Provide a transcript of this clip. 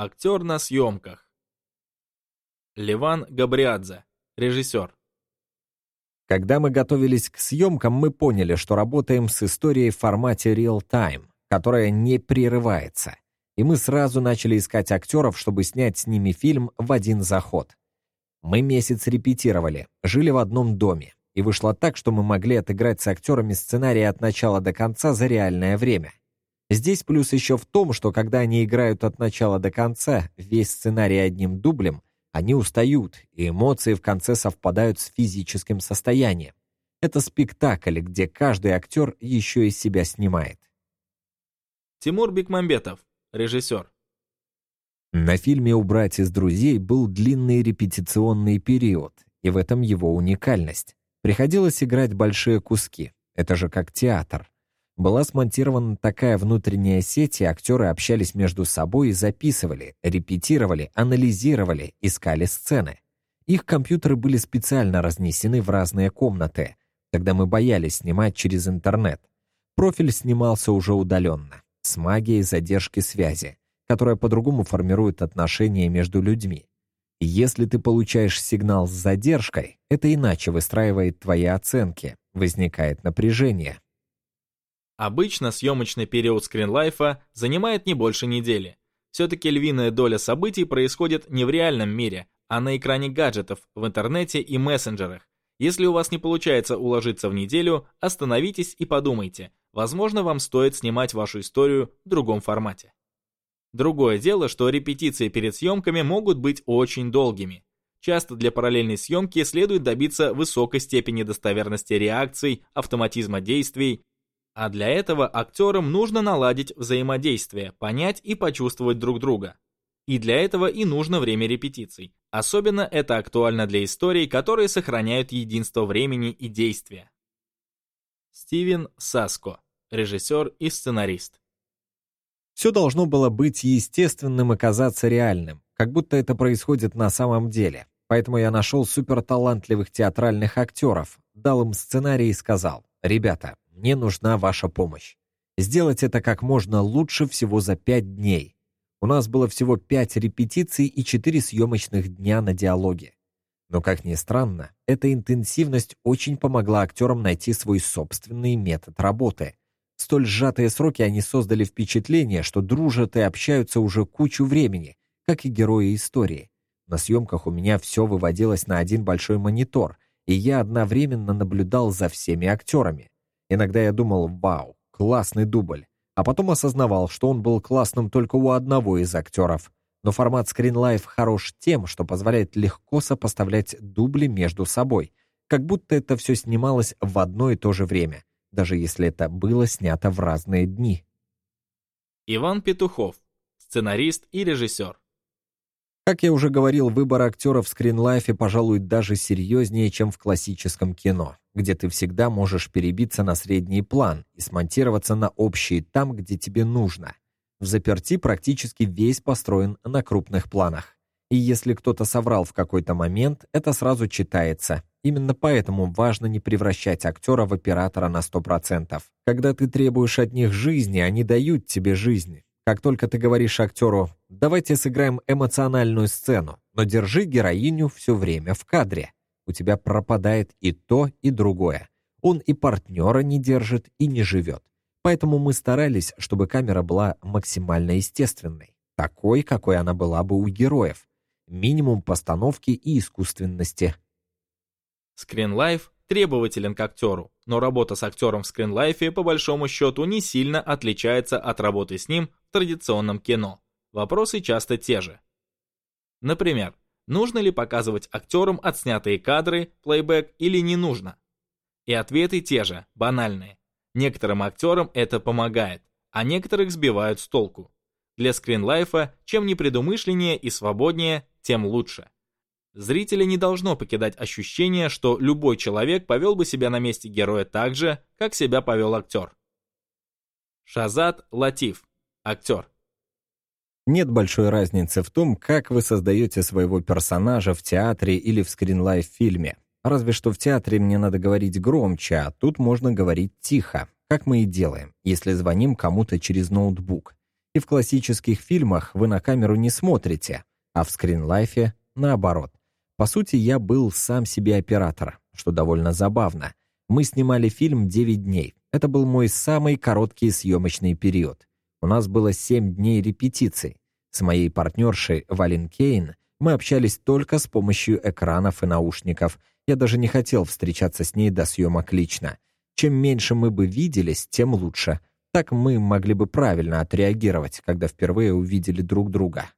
Актер на съемках. Леван Габриадзе, режиссер. Когда мы готовились к съемкам, мы поняли, что работаем с историей в формате real-time, которая не прерывается. И мы сразу начали искать актеров, чтобы снять с ними фильм в один заход. Мы месяц репетировали, жили в одном доме, и вышло так, что мы могли отыграть с актерами сценарий от начала до конца за реальное время. Здесь плюс еще в том, что когда они играют от начала до конца весь сценарий одним дублем, они устают, и эмоции в конце совпадают с физическим состоянием. Это спектакль, где каждый актер еще из себя снимает. Тимур Бекмамбетов, режиссер. На фильме «Убрать из друзей» был длинный репетиционный период, и в этом его уникальность. Приходилось играть большие куски. Это же как театр. Была смонтирована такая внутренняя сеть, и актеры общались между собой и записывали, репетировали, анализировали, искали сцены. Их компьютеры были специально разнесены в разные комнаты, когда мы боялись снимать через интернет. Профиль снимался уже удаленно, с магией задержки связи, которая по-другому формирует отношения между людьми. если ты получаешь сигнал с задержкой, это иначе выстраивает твои оценки, возникает напряжение, Обычно съемочный период скринлайфа занимает не больше недели. Все-таки львиная доля событий происходит не в реальном мире, а на экране гаджетов, в интернете и мессенджерах. Если у вас не получается уложиться в неделю, остановитесь и подумайте, возможно вам стоит снимать вашу историю в другом формате. Другое дело, что репетиции перед съемками могут быть очень долгими. Часто для параллельной съемки следует добиться высокой степени достоверности реакций, автоматизма действий, а для этого актерам нужно наладить взаимодействие, понять и почувствовать друг друга. И для этого и нужно время репетиций. Особенно это актуально для историй, которые сохраняют единство времени и действия. Стивен Саско, режиссер и сценарист. Все должно было быть естественным и казаться реальным, как будто это происходит на самом деле. Поэтому я нашел суперталантливых театральных актеров, дал им сценарий и сказал, «Ребята, мне нужна ваша помощь. Сделать это как можно лучше всего за пять дней. У нас было всего пять репетиций и четыре съемочных дня на диалоге. Но, как ни странно, эта интенсивность очень помогла актерам найти свой собственный метод работы. В столь сжатые сроки они создали впечатление, что дружат и общаются уже кучу времени, как и герои истории. На съемках у меня все выводилось на один большой монитор, и я одновременно наблюдал за всеми актерами. Иногда я думал, вау, классный дубль, а потом осознавал, что он был классным только у одного из актеров. Но формат Screen Life хорош тем, что позволяет легко сопоставлять дубли между собой, как будто это все снималось в одно и то же время, даже если это было снято в разные дни. Иван Петухов, сценарист и режиссер. Как я уже говорил, выбор актера в скринлайфе, пожалуй, даже серьезнее, чем в классическом кино, где ты всегда можешь перебиться на средний план и смонтироваться на общий там, где тебе нужно. В заперти практически весь построен на крупных планах. И если кто-то соврал в какой-то момент, это сразу читается. Именно поэтому важно не превращать актера в оператора на 100%. Когда ты требуешь от них жизни, они дают тебе жизнь. Как только ты говоришь актеру «давайте сыграем эмоциональную сцену, но держи героиню все время в кадре», у тебя пропадает и то, и другое. Он и партнера не держит, и не живет. Поэтому мы старались, чтобы камера была максимально естественной, такой, какой она была бы у героев. Минимум постановки и искусственности. Скринлайф требователен к актеру, но работа с актером в скринлайфе по большому счету не сильно отличается от работы с ним в традиционном кино. Вопросы часто те же. Например, нужно ли показывать актерам отснятые кадры, плейбэк или не нужно? И ответы те же, банальные. Некоторым актерам это помогает, а некоторых сбивают с толку. Для скринлайфа чем непредумышленнее и свободнее, тем лучше. Зрителя не должно покидать ощущение, что любой человек повел бы себя на месте героя так же, как себя повел актер. Шазат Латиф, актер. Нет большой разницы в том, как вы создаете своего персонажа в театре или в скринлайф-фильме. Разве что в театре мне надо говорить громче, а тут можно говорить тихо, как мы и делаем, если звоним кому-то через ноутбук. И в классических фильмах вы на камеру не смотрите, а в скринлайфе наоборот. По сути, я был сам себе оператор, что довольно забавно. Мы снимали фильм 9 дней. Это был мой самый короткий съемочный период. У нас было 7 дней репетиций. С моей партнершей Валин Кейн мы общались только с помощью экранов и наушников. Я даже не хотел встречаться с ней до съемок лично. Чем меньше мы бы виделись, тем лучше. Так мы могли бы правильно отреагировать, когда впервые увидели друг друга.